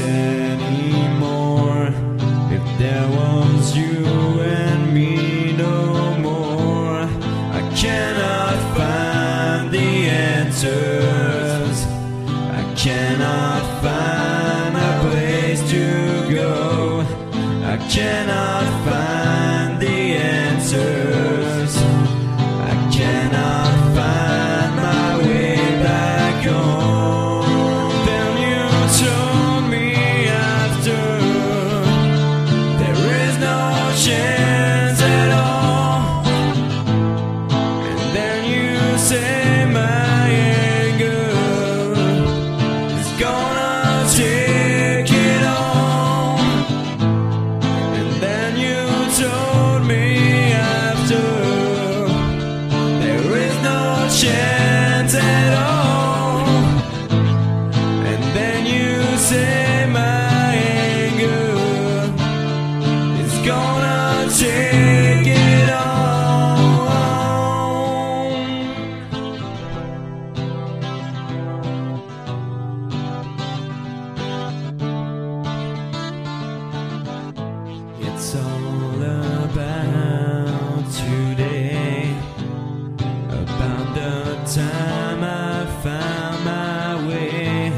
anymore. If there was you and me no more, I cannot find the answers. I cannot find a place to go. I cannot find time I found my way.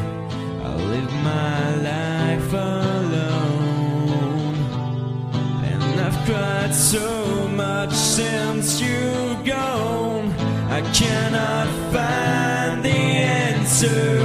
I live my life alone, and I've cried so much since you've gone. I cannot find the answer.